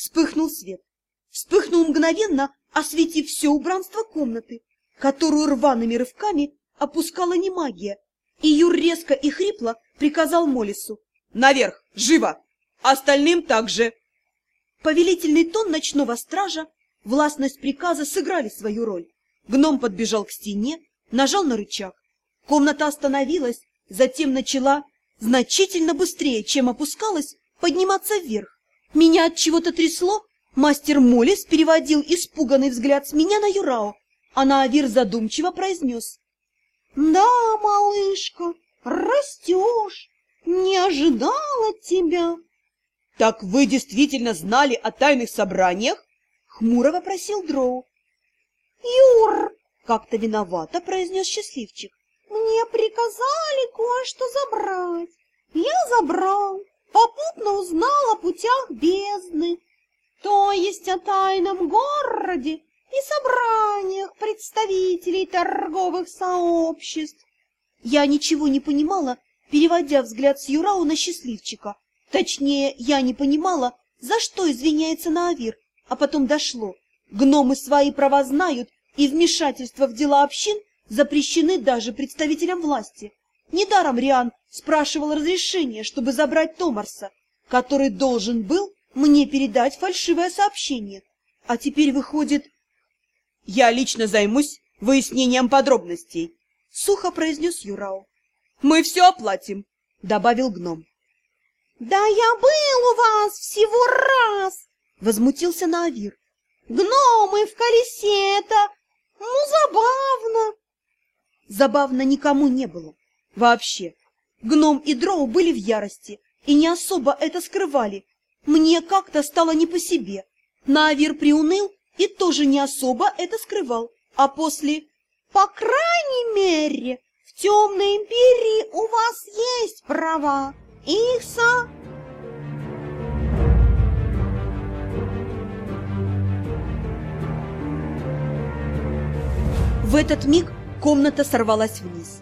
вспыхнул свет. Вспыхнул мгновенно, осветив все убранство комнаты, которую рваными рывками опускала не магия, и Юр резко и хрипло приказал Молису. «Наверх! Живо! Остальным также!» Повелительный тон ночного стража, властность приказа сыграли свою роль. Гном подбежал к стене, нажал на рычаг. Комната остановилась, затем начала значительно быстрее, чем опускалась, подниматься вверх. Меня от чего-то трясло. Мастер Молис переводил испуганный взгляд с меня на Юрао, а Наавир задумчиво произнес. «Да, малышка, растешь, не ожидала тебя». «Так вы действительно знали о тайных собраниях?» — хмуро вопросил Дроу. «Юр!» — как-то виновато произнес счастливчик. «Мне приказали кое-что забрать. Я забрал, попутно узнал о путях бездны, то есть о тайном городе и собраниях представителей торговых сообществ. Я ничего не понимала, переводя взгляд с Юрау на счастливчика. Точнее, я не понимала, за что извиняется Наавир, а потом дошло. Гномы свои права знают, и вмешательство в дела общин запрещены даже представителям власти. Недаром Риан спрашивал разрешения, чтобы забрать Томарса, который должен был мне передать фальшивое сообщение. А теперь выходит... Я лично займусь выяснением подробностей, — сухо произнес Юрау. Мы все оплатим, — добавил гном. Да я был у вас всего раз, — возмутился Навир. Гномы в колесе это... Ну, забавно. Забавно никому не было. Вообще. Гном и Дроу были в ярости и не особо это скрывали. Мне как-то стало не по себе. Наавир приуныл и тоже не особо это скрывал. А после... По крайней мере, в темной империи у вас есть права. Ихса... В этот миг комната сорвалась вниз.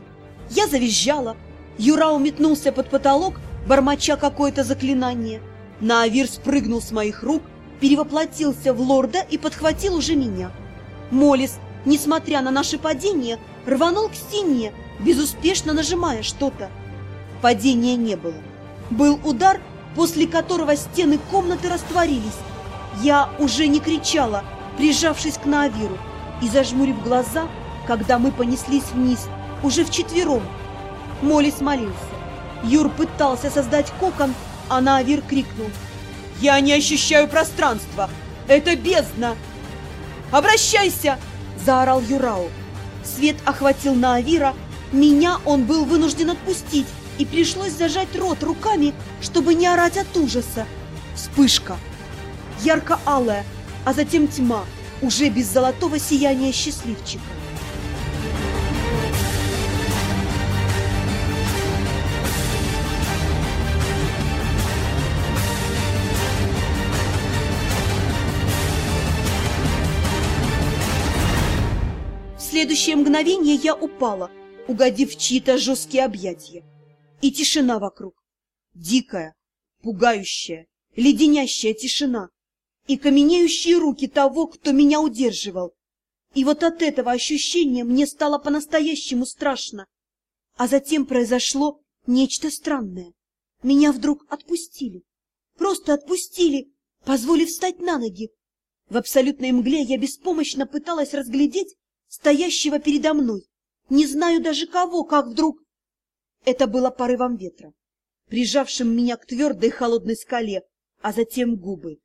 Я завизжала. Юра уметнулся под потолок, бормоча какое-то заклинание. Наавир спрыгнул с моих рук, перевоплотился в лорда и подхватил уже меня. Молис, несмотря на наше падение, рванул к стене, безуспешно нажимая что-то. Падения не было. Был удар, после которого стены комнаты растворились. Я уже не кричала, прижавшись к Наавиру, и зажмурив глаза, когда мы понеслись вниз, уже вчетвером. Молис молился. Юр пытался создать кокон, а Наавир крикнул. «Я не ощущаю пространства! Это бездна!» «Обращайся!» – заорал Юрау. Свет охватил Наавира, меня он был вынужден отпустить, и пришлось зажать рот руками, чтобы не орать от ужаса. Вспышка. Ярко-алая, а затем тьма, уже без золотого сияния счастливчика. Следующее мгновение я упала, угодив в чьи-то жесткие объятия. И тишина вокруг. Дикая, пугающая, леденящая тишина. И каменеющие руки того, кто меня удерживал. И вот от этого ощущения мне стало по-настоящему страшно. А затем произошло нечто странное. Меня вдруг отпустили. Просто отпустили, позволив встать на ноги. В абсолютной мгле я беспомощно пыталась разглядеть стоящего передо мной, не знаю даже кого, как вдруг... Это было порывом ветра, прижавшим меня к твердой холодной скале, а затем губы.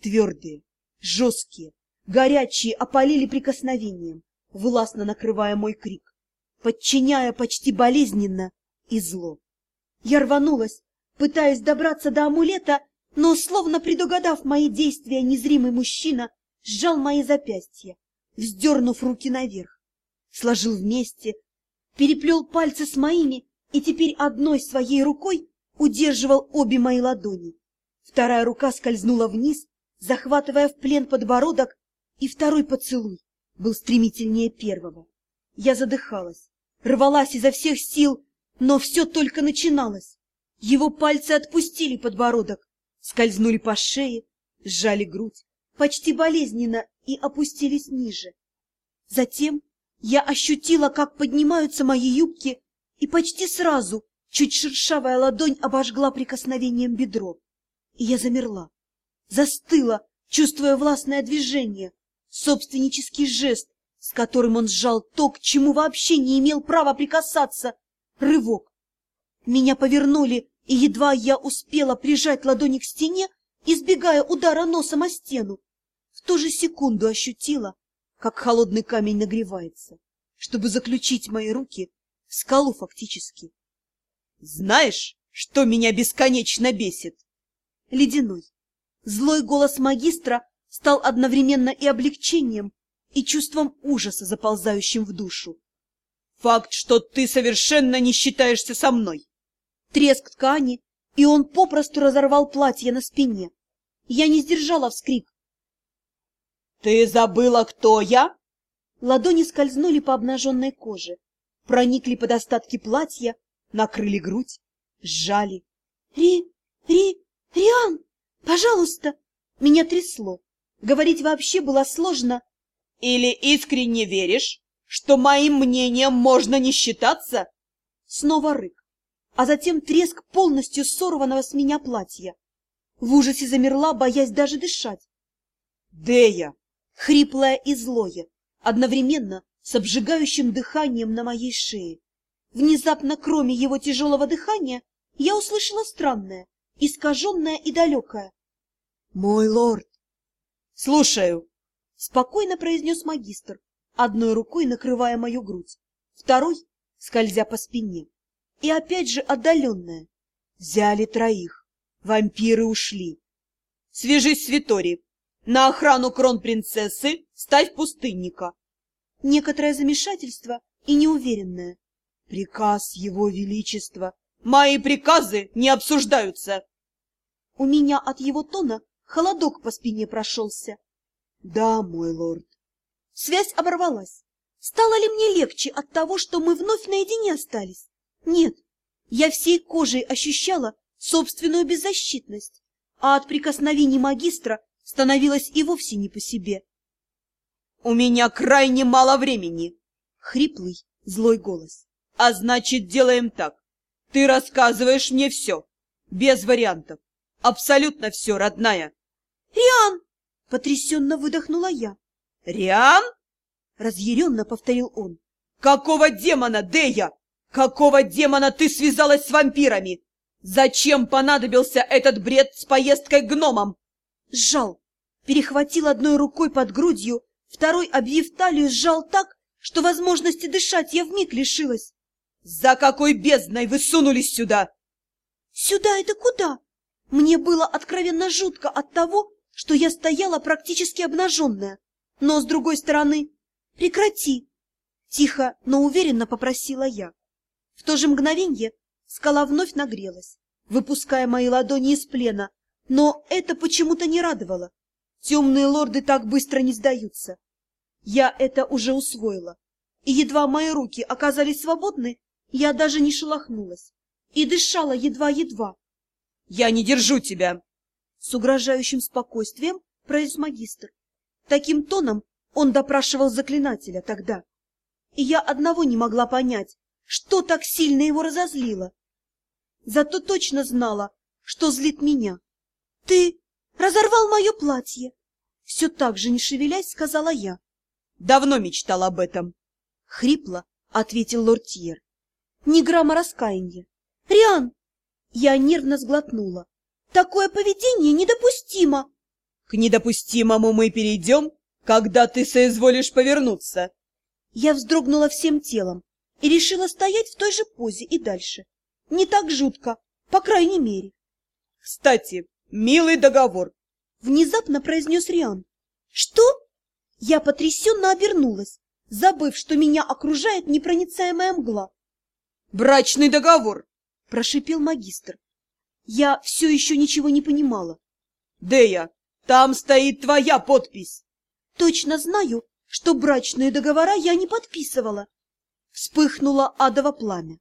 Твердые, жесткие, горячие опалили прикосновением, властно накрывая мой крик, подчиняя почти болезненно и зло. Я рванулась, пытаясь добраться до амулета, но, словно предугадав мои действия, незримый мужчина сжал мои запястья, вздернув руки наверх, сложил вместе, переплел пальцы с моими и теперь одной своей рукой удерживал обе мои ладони. Вторая рука скользнула вниз, захватывая в плен подбородок, и второй поцелуй был стремительнее первого. Я задыхалась, рвалась изо всех сил, но все только начиналось. Его пальцы отпустили подбородок, скользнули по шее, сжали грудь, почти болезненно и опустились ниже. Затем я ощутила, как поднимаются мои юбки, и почти сразу чуть шершавая ладонь обожгла прикосновением бедро. И я замерла, застыла, чувствуя властное движение, собственнический жест, с которым он сжал то, к чему вообще не имел права прикасаться. Рывок. Меня повернули, и едва я успела прижать ладони к стене, избегая удара носом о стену, ту же секунду ощутила, как холодный камень нагревается, чтобы заключить мои руки в скалу фактически. Знаешь, что меня бесконечно бесит? Ледяной, злой голос магистра стал одновременно и облегчением, и чувством ужаса, заползающим в душу. Факт, что ты совершенно не считаешься со мной. Треск ткани, и он попросту разорвал платье на спине. Я не сдержала вскрик. «Ты забыла, кто я?» Ладони скользнули по обнаженной коже, проникли под остатки платья, накрыли грудь, сжали. «Ри... Ри... Риан! Пожалуйста!» Меня трясло. Говорить вообще было сложно. «Или искренне веришь, что моим мнением можно не считаться?» Снова рык, а затем треск полностью сорванного с меня платья. В ужасе замерла, боясь даже дышать. «Дея!» Хриплое и злое, одновременно с обжигающим дыханием на моей шее. Внезапно, кроме его тяжелого дыхания, я услышала странное, искаженное и далекое. — Мой лорд! — Слушаю! — спокойно произнес магистр, одной рукой накрывая мою грудь, второй — скользя по спине. И опять же отдаленное. Взяли троих. Вампиры ушли. — Свяжись с Витори. На охрану кронпринцессы ставь пустынника. Некоторое замешательство и неуверенное. Приказ его величества. Мои приказы не обсуждаются. У меня от его тона холодок по спине прошелся. Да, мой лорд. Связь оборвалась. Стало ли мне легче от того, что мы вновь наедине остались? Нет, я всей кожей ощущала собственную беззащитность, а от прикосновений магистра становилось и вовсе не по себе. — У меня крайне мало времени! — хриплый, злой голос. — А значит, делаем так. Ты рассказываешь мне все, без вариантов. Абсолютно все, родная. — Риан! — потрясенно выдохнула я. — Риан? — разъяренно повторил он. — Какого демона, Дея? Какого демона ты связалась с вампирами? Зачем понадобился этот бред с поездкой к гномам? Сжал, перехватил одной рукой под грудью, второй, обвив талию, сжал так, что возможности дышать я вмиг лишилась. «За какой бездной вы сунулись сюда?» «Сюда это куда?» Мне было откровенно жутко от того, что я стояла практически обнаженная. Но, с другой стороны, прекрати! Тихо, но уверенно попросила я. В то же мгновенье скала вновь нагрелась, выпуская мои ладони из плена, но это почему-то не радовало. Темные лорды так быстро не сдаются. Я это уже усвоила. И едва мои руки оказались свободны, я даже не шелохнулась и дышала едва-едва. — Я не держу тебя! — с угрожающим спокойствием произнес магистр. Таким тоном он допрашивал заклинателя тогда. И я одного не могла понять, что так сильно его разозлило. Зато точно знала, что злит меня. — Ты разорвал мое платье! Все так же, не шевелясь, сказала я. — Давно мечтал об этом. — Хрипло ответил лортьер. — Ни грамма раскаяния. — Риан! Я нервно сглотнула. — Такое поведение недопустимо! — К недопустимому мы перейдем, когда ты соизволишь повернуться. Я вздрогнула всем телом и решила стоять в той же позе и дальше. Не так жутко, по крайней мере. — Кстати, милый договор. Внезапно произнес Риан. «Что?» Я потрясенно обернулась, забыв, что меня окружает непроницаемая мгла. «Брачный договор!» — прошипел магистр. Я все еще ничего не понимала. «Дея, там стоит твоя подпись!» «Точно знаю, что брачные договора я не подписывала!» Вспыхнуло адово пламя.